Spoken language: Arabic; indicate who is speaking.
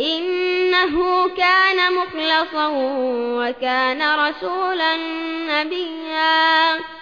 Speaker 1: إنه كان مخلصا وكان رسولا نبيا.